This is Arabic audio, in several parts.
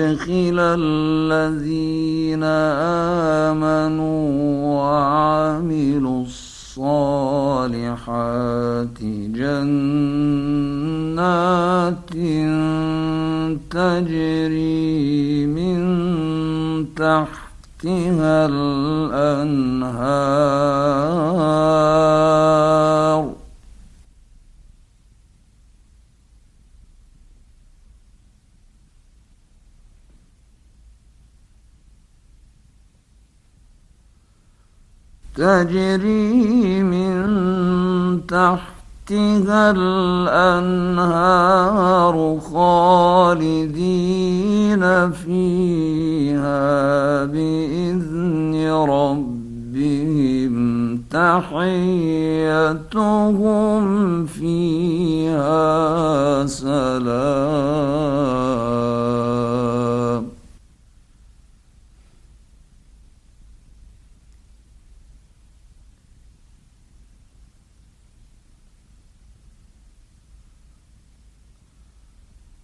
وأدخل الذين آمنوا وعملوا الصالحات جنات تجري من تحتها الأنهار. تجري من تحتها الأنهار خالدين فيها بإذن ربهم. تحيتهم فيها سلام.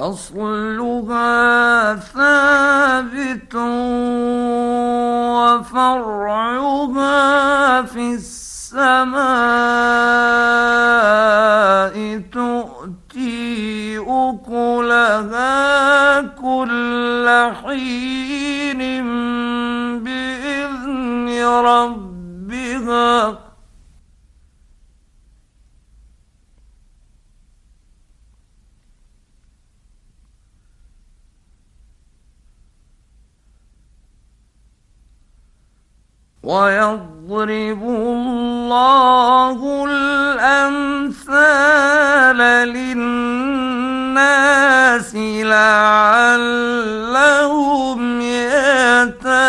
أصلها ثابت وفرعها في السماء تؤتي أكلها كل حين بإذن ربها ويضرب الله الأمثال للناس لعلهم يتذكرون.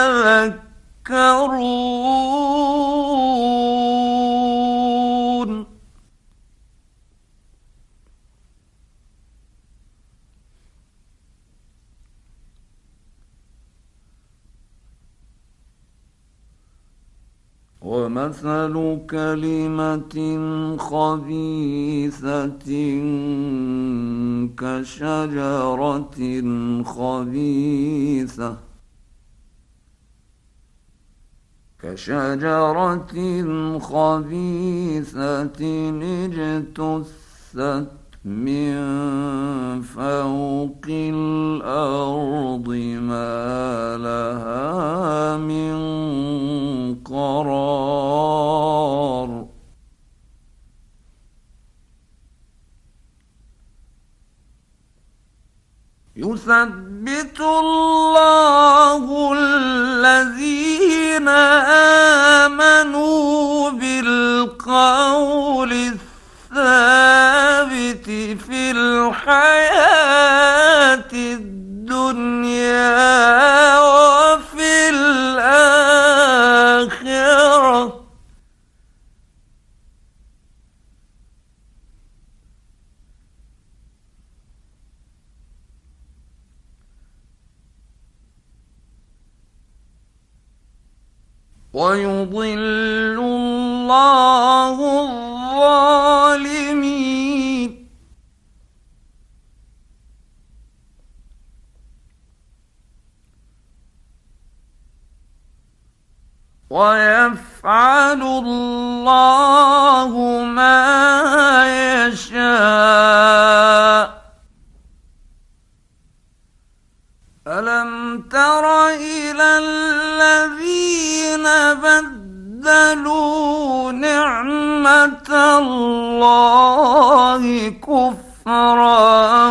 ومثل كلمة خبيثة كشجرة خبيثة كشجرة خبيثة اجتثت من فوق الأرض ما لها من قرار. يثبت الله ويضل الله الظالمين. ويفعل الله ما ألم تر إلى الذين بدلوا نعمة الله كفرا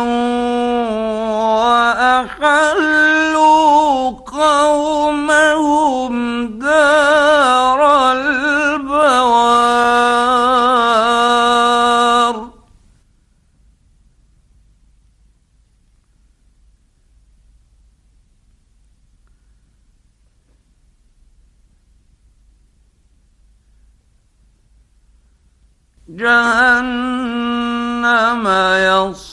جهنم يصلونها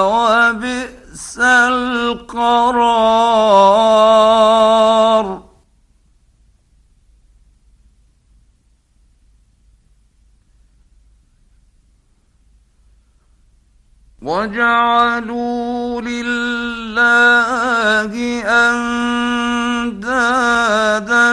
وبئس القرار. وجعلوا لله أندادا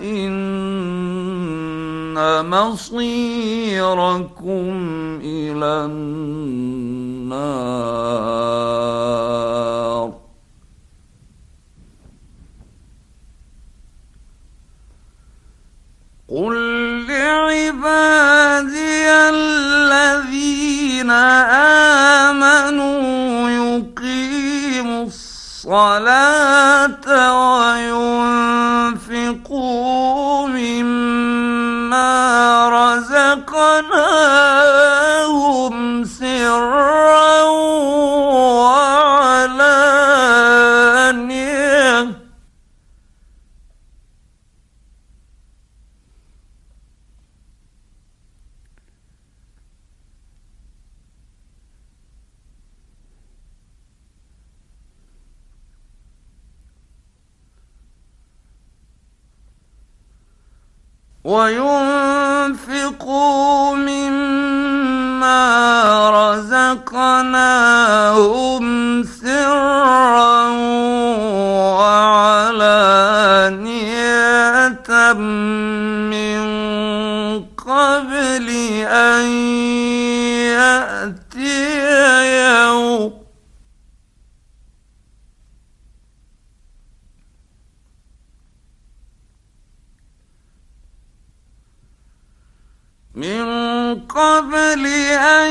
فإن مصيركم إلى النار قل لعبادي الذين آمنوا يقيموا الصلاة وينفقوا رزقناهم سرا وعلانية. وينفقوا مما رزقناهم سرا وعلانية من قبل أن قبل أن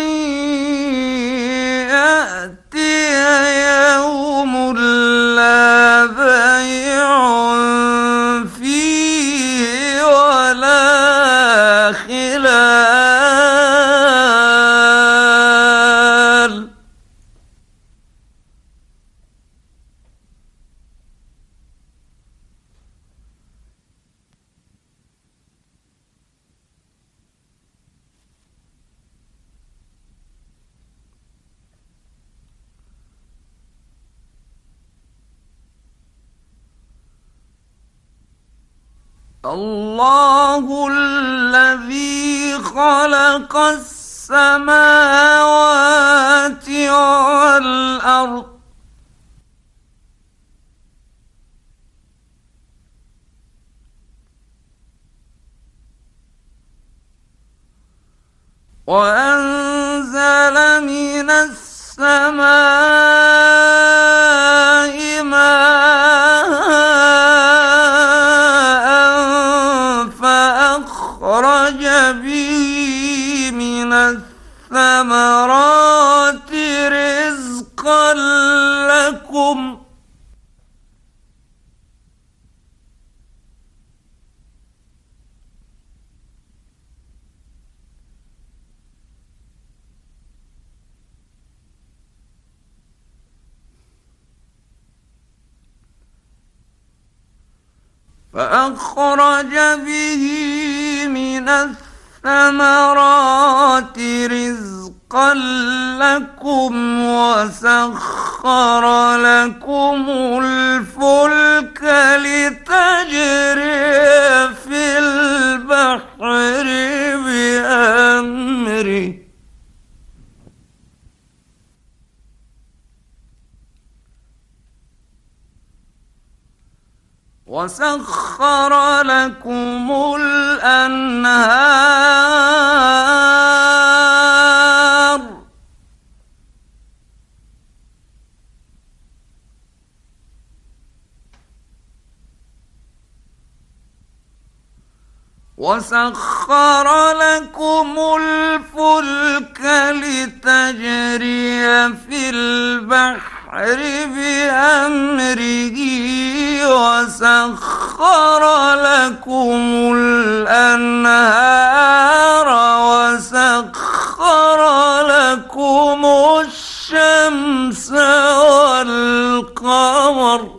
الله الذي خلق السماوات والأرض. وأنزل فأخرج به من الثمرات رزقا لكم وسخر لكم الفلك لتجري وسخر لكم الفلك لتجري في البحر بأمره وسخر لكم الأنهار وسخر لكم الشمس والقمر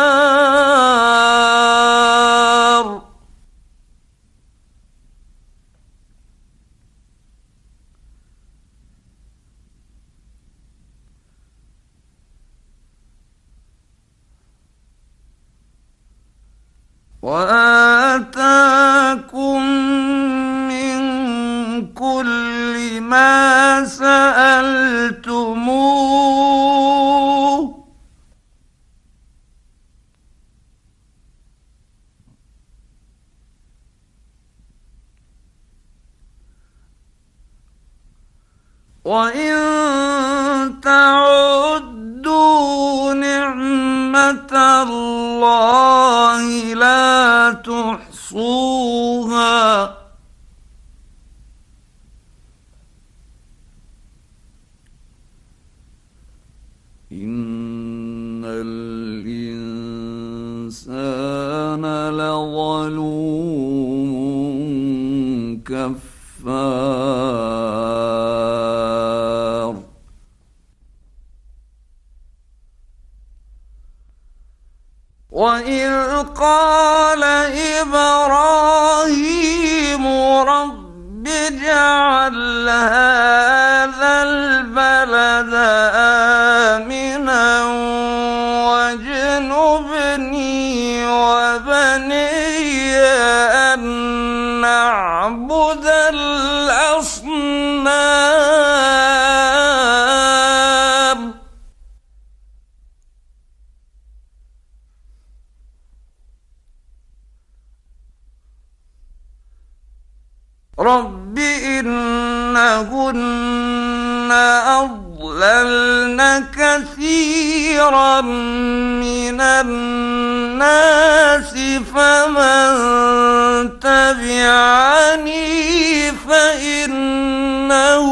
وآتاكم من كل ما سألتموه. وإن تعدوا الله لا تحصوها. كثيرا من الناس فمن تبعني فإنه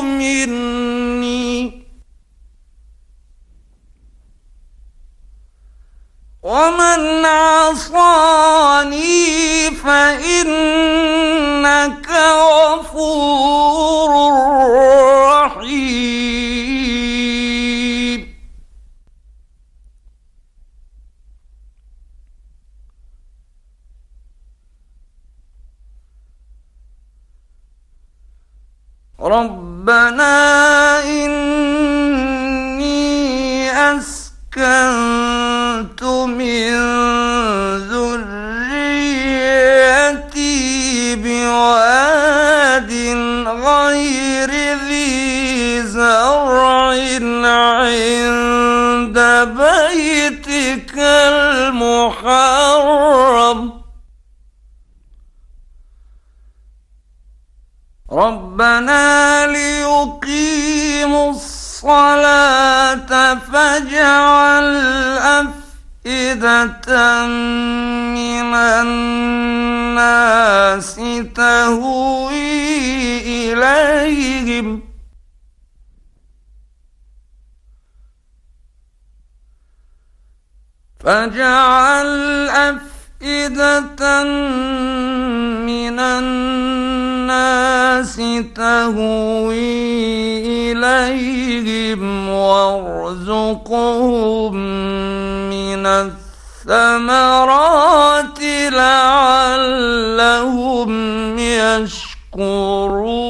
مني. ومن عصاني فإنك غفور رحيم. ربنا إني أسكنت فاجعل أفئدة من الناس تهوي إليهم وارزقهم من الثمرات لعلهم يشكرون يشكرون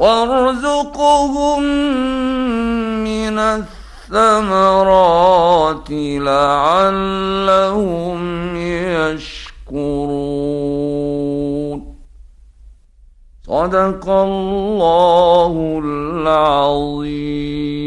وارزقهم من الثمرات لعلهم يشكرون. صدق الله العظيم.